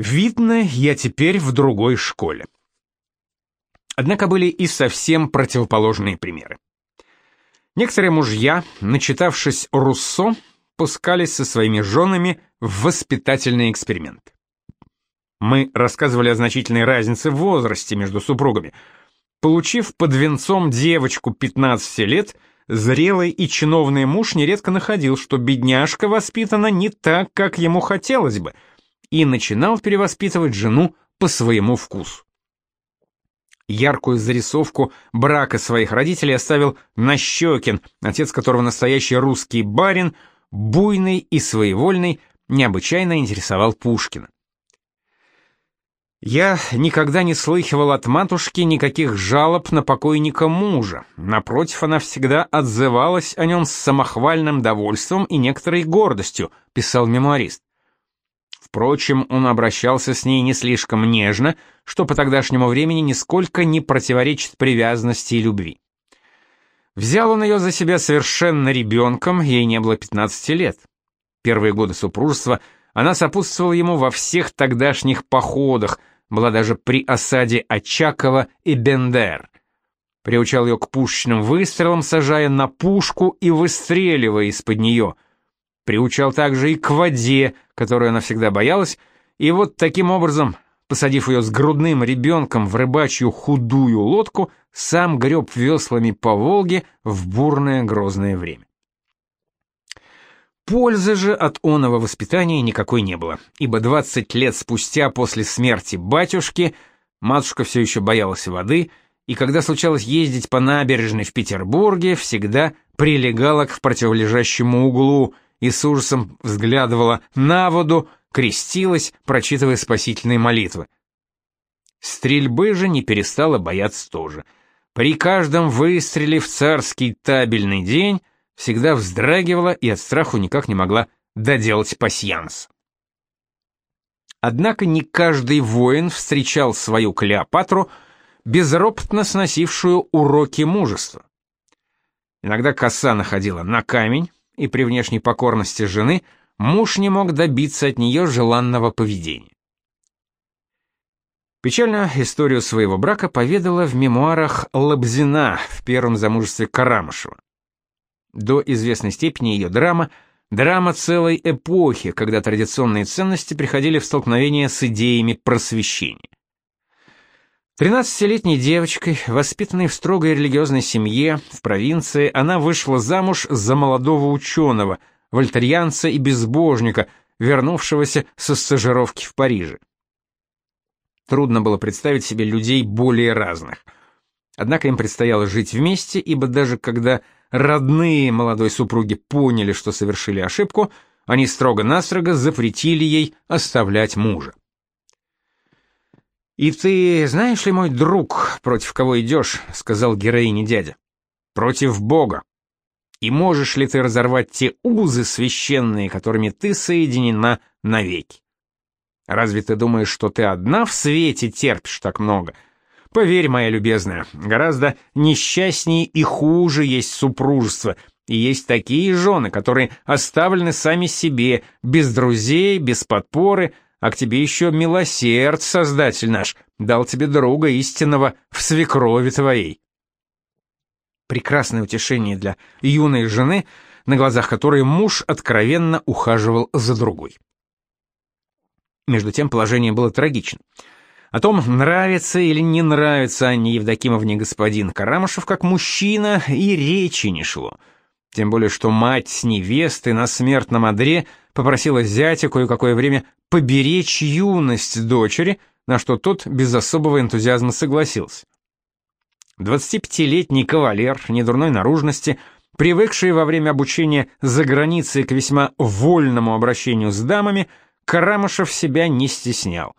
Видно, я теперь в другой школе. Однако были и совсем противоположные примеры. Некоторые мужья, начитавшись Руссо, пускались со своими женами в воспитательный эксперимент. Мы рассказывали о значительной разнице в возрасте между супругами. Получив под венцом девочку 15 лет, зрелый и чиновный муж нередко находил, что бедняжка воспитана не так, как ему хотелось бы, и начинал перевоспитывать жену по своему вкусу. Яркую зарисовку брака своих родителей оставил Нащекин, отец которого настоящий русский барин, буйный и своевольный, необычайно интересовал Пушкина. Я никогда не слыхивал от матушки никаких жалоб на покойника мужа. Напротив, она всегда отзывалась о нем с самохвальным довольством и некоторой гордостью, писал мемуарист. Впрочем, он обращался с ней не слишком нежно, что по тогдашнему времени нисколько не противоречит привязанности и любви. Взял он ее за себя совершенно ребенком, ей не было 15 лет. Первые годы супружества она сопутствовала ему во всех тогдашних походах, была даже при осаде Очакова и Бендер. Приучал ее к пушечным выстрелам, сажая на пушку и выстреливая из-под нее — приучал также и к воде, которую она всегда боялась, и вот таким образом, посадив ее с грудным ребенком в рыбачью худую лодку, сам греб веслами по Волге в бурное грозное время. Пользы же от оного воспитания никакой не было, ибо 20 лет спустя после смерти батюшки матушка все еще боялась воды, и когда случалось ездить по набережной в Петербурге, всегда прилегала к противолежащему углу – и с ужасом взглядывала на воду, крестилась, прочитывая спасительные молитвы. Стрельбы же не перестала бояться тоже. При каждом выстреле в царский табельный день всегда вздрагивала и от страху никак не могла доделать пасьянс. Однако не каждый воин встречал свою Клеопатру, безропотно сносившую уроки мужества. Иногда коса находила на камень, и при внешней покорности жены муж не мог добиться от нее желанного поведения. Печальную историю своего брака поведала в мемуарах Лобзина в первом замужестве Карамышева. До известной степени ее драма – драма целой эпохи, когда традиционные ценности приходили в столкновение с идеями просвещения. Тринадцатилетней девочкой, воспитанной в строгой религиозной семье в провинции, она вышла замуж за молодого ученого, вольтерьянца и безбожника, вернувшегося со стажировки в Париже. Трудно было представить себе людей более разных. Однако им предстояло жить вместе, ибо даже когда родные молодой супруги поняли, что совершили ошибку, они строго-настрого запретили ей оставлять мужа. «И ты знаешь ли, мой друг, против кого идешь?» — сказал героине дядя. «Против Бога. И можешь ли ты разорвать те узы священные, которыми ты соединена навеки? Разве ты думаешь, что ты одна в свете терпишь так много? Поверь, моя любезная, гораздо несчастнее и хуже есть супружество, и есть такие жены, которые оставлены сами себе, без друзей, без подпоры, а к тебе еще милосерд, Создатель наш, дал тебе друга истинного в свекрови твоей. Прекрасное утешение для юной жены, на глазах которой муж откровенно ухаживал за другой. Между тем положение было трагично. О том, нравится или не нравится Анне Евдокимовне господин Карамышев как мужчина, и речи не шло. Тем более, что мать с невестой на смертном одре попросила зятя кое-какое время поберечь юность дочери, на что тот без особого энтузиазма согласился. 25-летний кавалер недурной наружности, привыкший во время обучения за границей к весьма вольному обращению с дамами, Карамышев себя не стеснял.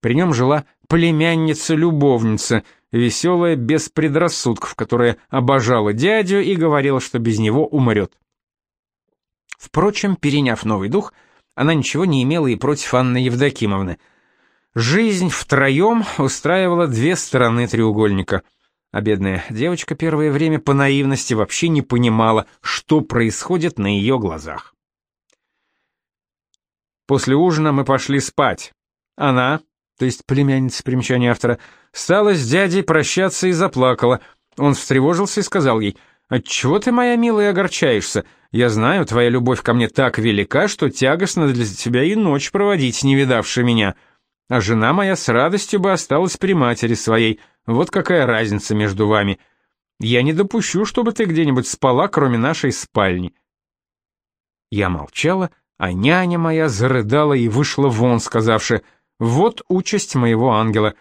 При нем жила племянница-любовница, веселая без предрассудков, которая обожала дядю и говорила, что без него умрет. Впрочем, переняв новый дух, она ничего не имела и против Анны Евдокимовны. Жизнь втроем устраивала две стороны треугольника, а бедная девочка первое время по наивности вообще не понимала, что происходит на ее глазах. После ужина мы пошли спать. Она, то есть племянница примечания автора, стала с дядей прощаться и заплакала. Он встревожился и сказал ей, «Отчего ты, моя милая, огорчаешься? Я знаю, твоя любовь ко мне так велика, что тягостно для тебя и ночь проводить, не видавши меня. А жена моя с радостью бы осталась при матери своей. Вот какая разница между вами. Я не допущу, чтобы ты где-нибудь спала, кроме нашей спальни». Я молчала, а няня моя зарыдала и вышла вон, сказавши, «Вот участь моего ангела».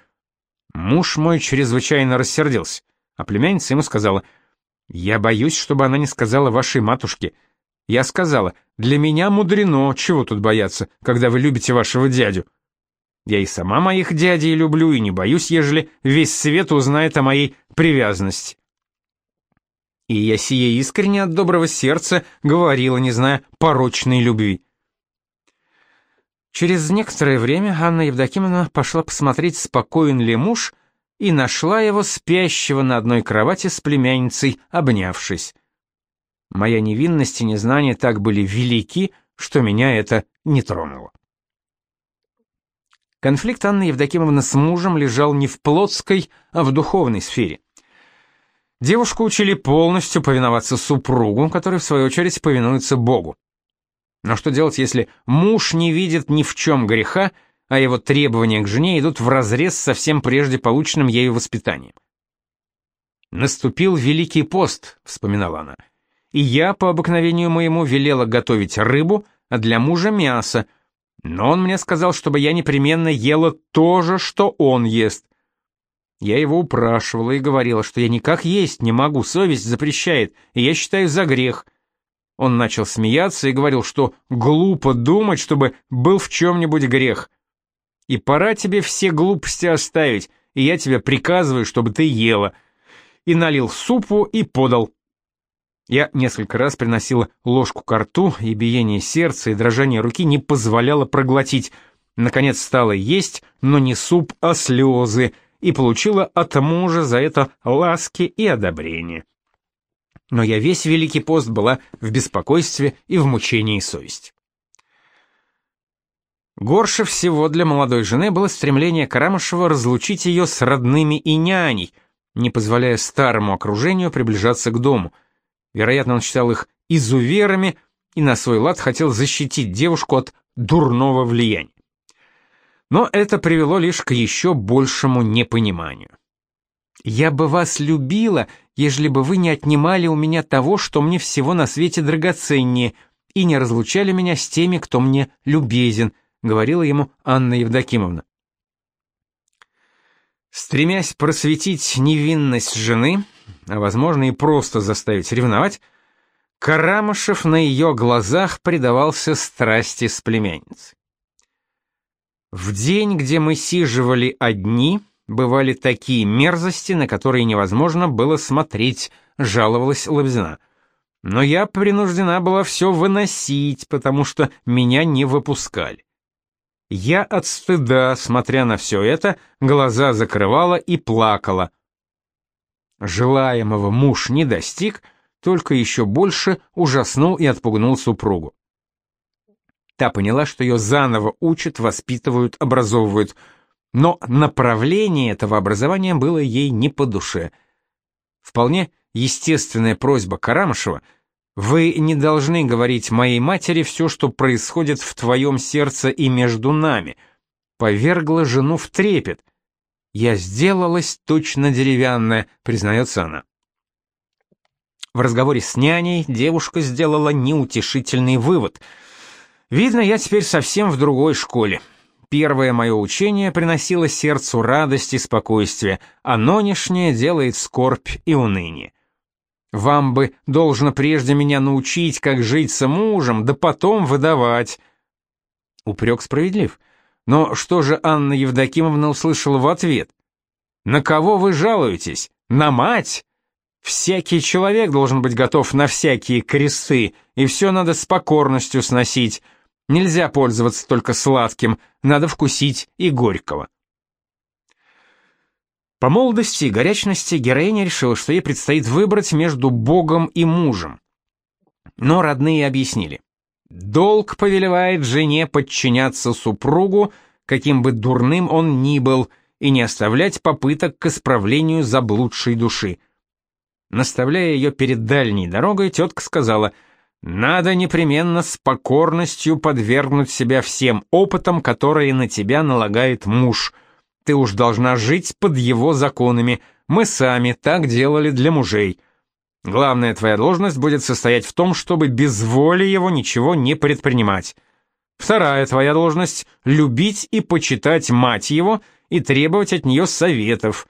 Муж мой чрезвычайно рассердился, а племянница ему сказала, «Я боюсь, чтобы она не сказала вашей матушке». Я сказала, «Для меня мудрено, чего тут бояться, когда вы любите вашего дядю». Я и сама моих дядей люблю, и не боюсь, ежели весь свет узнает о моей привязанности. И я сие искренне от доброго сердца говорила, не зная порочной любви. Через некоторое время Анна Евдокимовна пошла посмотреть, спокоен ли муж, и нашла его спящего на одной кровати с племянницей, обнявшись. Моя невинность и незнание так были велики, что меня это не тронуло. Конфликт Анны Евдокимовны с мужем лежал не в плотской, а в духовной сфере. Девушку учили полностью повиноваться супругу, который в свою очередь повинуется Богу. Но что делать, если муж не видит ни в чем греха, а его требования к жене идут вразрез со всем прежде полученным ею воспитанием? «Наступил Великий пост», — вспоминала она, — «и я по обыкновению моему велела готовить рыбу, а для мужа мясо, но он мне сказал, чтобы я непременно ела то же, что он ест. Я его упрашивала и говорила, что я никак есть не могу, совесть запрещает, и я считаю за грех». Он начал смеяться и говорил, что глупо думать, чтобы был в чем-нибудь грех. И пора тебе все глупости оставить, и я тебе приказываю, чтобы ты ела. И налил супу и подал. Я несколько раз приносила ложку к рту, и биение сердца и дрожание руки не позволяло проглотить. Наконец стала есть, но не суп, а слезы, и получила от мужа за это ласки и одобрение но я весь Великий пост была в беспокойстве и в мучении совести. Горше всего для молодой жены было стремление Карамышева разлучить ее с родными и няней, не позволяя старому окружению приближаться к дому. Вероятно, он считал их изуверами и на свой лад хотел защитить девушку от дурного влияния. Но это привело лишь к еще большему непониманию. «Я бы вас любила, ежели бы вы не отнимали у меня того, что мне всего на свете драгоценнее, и не разлучали меня с теми, кто мне любезен», — говорила ему Анна Евдокимовна. Стремясь просветить невинность жены, а возможно и просто заставить ревновать, Карамышев на ее глазах предавался страсти с племянницей. В день, где мы сиживали одни, бывали такие мерзости, на которые невозможно было смотреть, жаловалась Лобзина. Но я принуждена была все выносить, потому что меня не выпускали. Я от стыда, смотря на все это, глаза закрывала и плакала. Желаемого муж не достиг, только еще больше ужаснул и отпугнул супругу. Та поняла, что ее заново учат, воспитывают, образовывают – но направление этого образования было ей не по душе. Вполне естественная просьба Карамышева «Вы не должны говорить моей матери все, что происходит в твоем сердце и между нами», повергла жену в трепет. «Я сделалась точно деревянная», — признается она. В разговоре с няней девушка сделала неутешительный вывод. «Видно, я теперь совсем в другой школе. Первое мое учение приносило сердцу радость и спокойствие, а нынешнее делает скорбь и уныние. Вам бы должно прежде меня научить, как жить с мужем, да потом выдавать. Упрек справедлив. Но что же Анна Евдокимовна услышала в ответ? На кого вы жалуетесь? На мать? Всякий человек должен быть готов на всякие кресты, и все надо с покорностью сносить. Нельзя пользоваться только сладким, надо вкусить и горького. По молодости и горячности героиня решила, что ей предстоит выбрать между Богом и мужем. Но родные объяснили. Долг повелевает жене подчиняться супругу, каким бы дурным он ни был, и не оставлять попыток к исправлению заблудшей души. Наставляя ее перед дальней дорогой, тетка сказала, «Надо непременно с покорностью подвергнуть себя всем опытам, которые на тебя налагает муж. Ты уж должна жить под его законами, мы сами так делали для мужей». Главная твоя должность будет состоять в том, чтобы без воли его ничего не предпринимать. Вторая твоя должность — любить и почитать мать его и требовать от нее советов.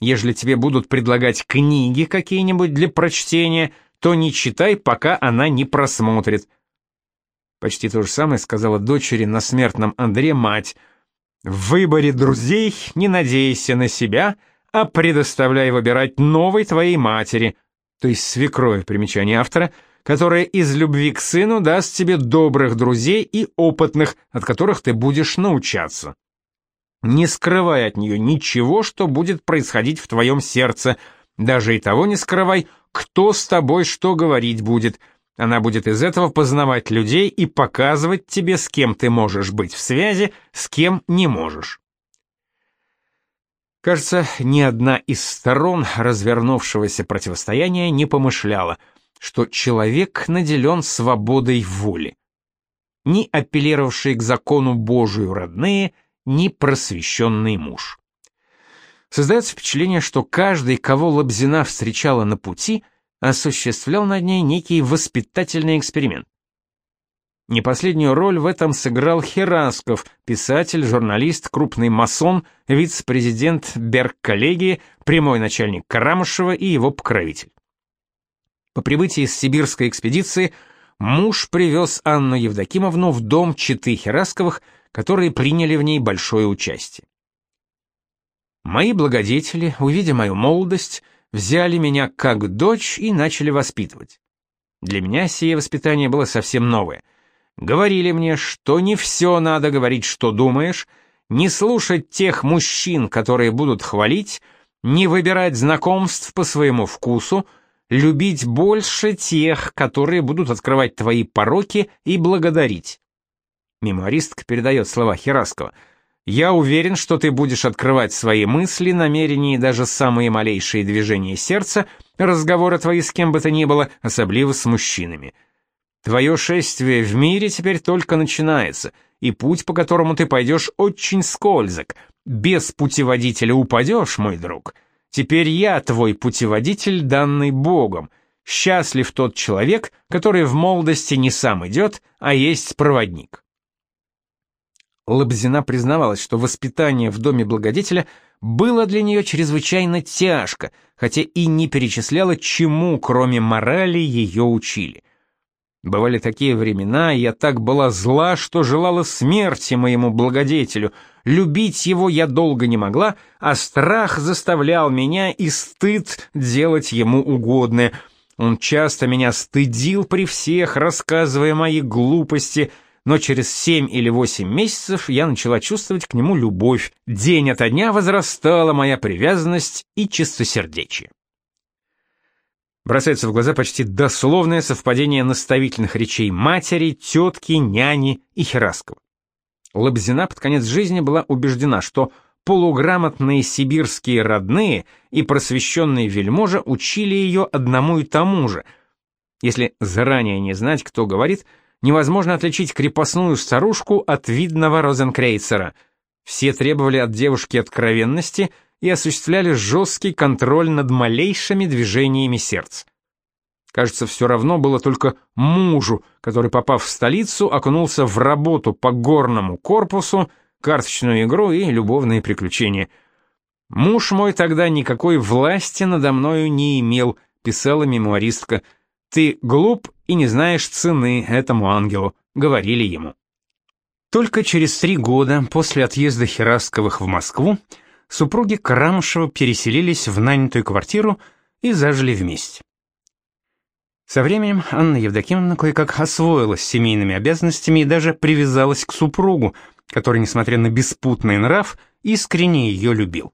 Ежели тебе будут предлагать книги какие-нибудь для прочтения, то не читай, пока она не просмотрит. Почти то же самое сказала дочери на смертном Андре мать. В выборе друзей не надейся на себя, а предоставляй выбирать новой твоей матери — то есть свекрови, примечание автора, которая из любви к сыну даст тебе добрых друзей и опытных, от которых ты будешь научаться. Не скрывай от нее ничего, что будет происходить в твоем сердце, даже и того не скрывай, кто с тобой что говорить будет. Она будет из этого познавать людей и показывать тебе, с кем ты можешь быть в связи, с кем не можешь. Кажется, ни одна из сторон развернувшегося противостояния не помышляла, что человек наделен свободой воли. Ни апеллировавшие к закону Божию родные, ни просвещенный муж. Создается впечатление, что каждый, кого Лобзина встречала на пути, осуществлял над ней некий воспитательный эксперимент. Не последнюю роль в этом сыграл Херасков, писатель, журналист, крупный масон, вице-президент Берг-коллегии, прямой начальник Карамышева и его покровитель. По прибытии из сибирской экспедиции муж привез Анну Евдокимовну в дом Читы Херасковых, которые приняли в ней большое участие. Мои благодетели, увидя мою молодость, взяли меня как дочь и начали воспитывать. Для меня сие воспитание было совсем новое — Говорили мне, что не все надо говорить, что думаешь, не слушать тех мужчин, которые будут хвалить, не выбирать знакомств по своему вкусу, любить больше тех, которые будут открывать твои пороки и благодарить. Мемуаристка передает слова Хераскова. «Я уверен, что ты будешь открывать свои мысли, намерения и даже самые малейшие движения сердца, разговоры твои с кем бы то ни было, особливо с мужчинами». Твое шествие в мире теперь только начинается, и путь, по которому ты пойдешь, очень скользок. Без путеводителя упадешь, мой друг. Теперь я твой путеводитель, данный Богом. Счастлив тот человек, который в молодости не сам идет, а есть проводник. Лобзина признавалась, что воспитание в доме благодетеля было для нее чрезвычайно тяжко, хотя и не перечисляла, чему, кроме морали, ее учили. Бывали такие времена, я так была зла, что желала смерти моему благодетелю. Любить его я долго не могла, а страх заставлял меня и стыд делать ему угодное. Он часто меня стыдил при всех, рассказывая мои глупости, но через семь или восемь месяцев я начала чувствовать к нему любовь. День ото дня возрастала моя привязанность и чистосердечие. Бросается в глаза почти дословное совпадение наставительных речей матери, тетки, няни и Хераскова. Лобзина под конец жизни была убеждена, что полуграмотные сибирские родные и просвещенные вельможа учили ее одному и тому же. Если заранее не знать, кто говорит, невозможно отличить крепостную старушку от видного розенкрейцера. Все требовали от девушки откровенности — и осуществляли жесткий контроль над малейшими движениями сердца. Кажется, все равно было только мужу, который, попав в столицу, окунулся в работу по горному корпусу, карточную игру и любовные приключения. «Муж мой тогда никакой власти надо мною не имел», — писала мемуаристка. «Ты глуп и не знаешь цены этому ангелу», — говорили ему. Только через три года после отъезда Херасковых в Москву супруги Карамышева переселились в нанятую квартиру и зажили вместе. Со временем Анна Евдокимовна кое-как освоилась семейными обязанностями и даже привязалась к супругу, который, несмотря на беспутный нрав, искренне ее любил.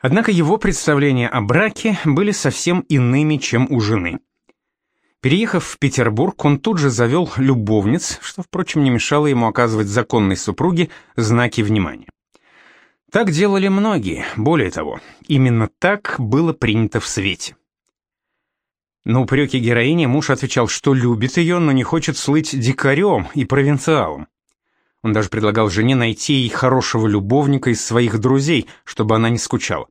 Однако его представления о браке были совсем иными, чем у жены. Переехав в Петербург, он тут же завел любовниц, что, впрочем, не мешало ему оказывать законной супруге знаки внимания. Так делали многие, более того, именно так было принято в свете. На упреки героини муж отвечал, что любит ее, но не хочет слыть дикарем и провинциалом. Он даже предлагал жене найти ей хорошего любовника из своих друзей, чтобы она не скучала.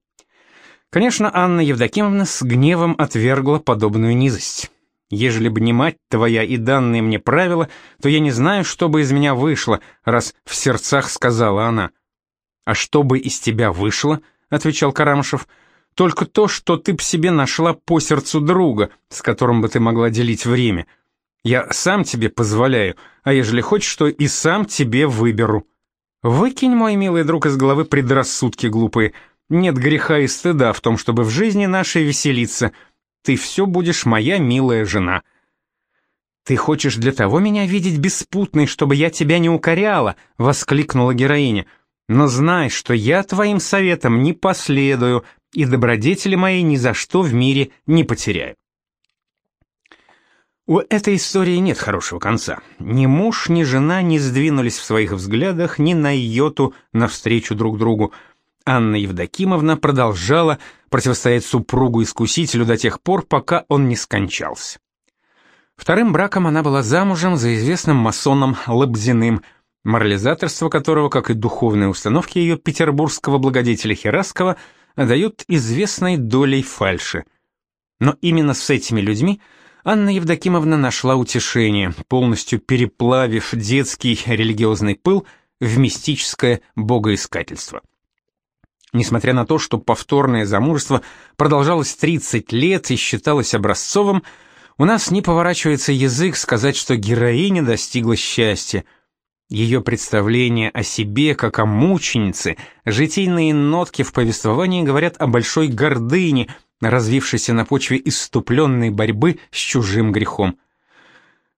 Конечно, Анна Евдокимовна с гневом отвергла подобную низость. Ежели бы не мать твоя и данные мне правила, то я не знаю, что бы из меня вышло, раз в сердцах сказала она. А что бы из тебя вышло, отвечал Карамышев, только то, что ты б себе нашла по сердцу друга, с которым бы ты могла делить время. Я сам тебе позволяю, а ежели хочешь, то и сам тебе выберу. Выкинь, мой милый друг, из головы предрассудки глупые. Нет греха и стыда в том, чтобы в жизни нашей веселиться — ты все будешь моя милая жена. Ты хочешь для того меня видеть беспутной, чтобы я тебя не укоряла, воскликнула героиня. Но знай, что я твоим советам не последую и добродетели моей ни за что в мире не потеряю. У этой истории нет хорошего конца. Ни муж, ни жена не сдвинулись в своих взглядах ни на йоту навстречу друг другу. Анна Евдокимовна продолжала противостоять супругу-искусителю до тех пор, пока он не скончался. Вторым браком она была замужем за известным масоном Лобзиным, морализаторство которого, как и духовные установки ее петербургского благодетеля Хераскова, дают известной долей фальши. Но именно с этими людьми Анна Евдокимовна нашла утешение, полностью переплавив детский религиозный пыл в мистическое богоискательство. Несмотря на то, что повторное замужество продолжалось 30 лет и считалось образцовым, у нас не поворачивается язык сказать, что героиня достигла счастья. Ее представление о себе как о мученице, житийные нотки в повествовании говорят о большой гордыне, развившейся на почве иступленной борьбы с чужим грехом.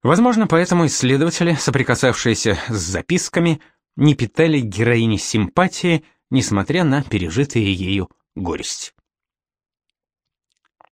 Возможно, поэтому исследователи, соприкасавшиеся с записками, не питали героине симпатии, несмотря на пережитые ею горесть.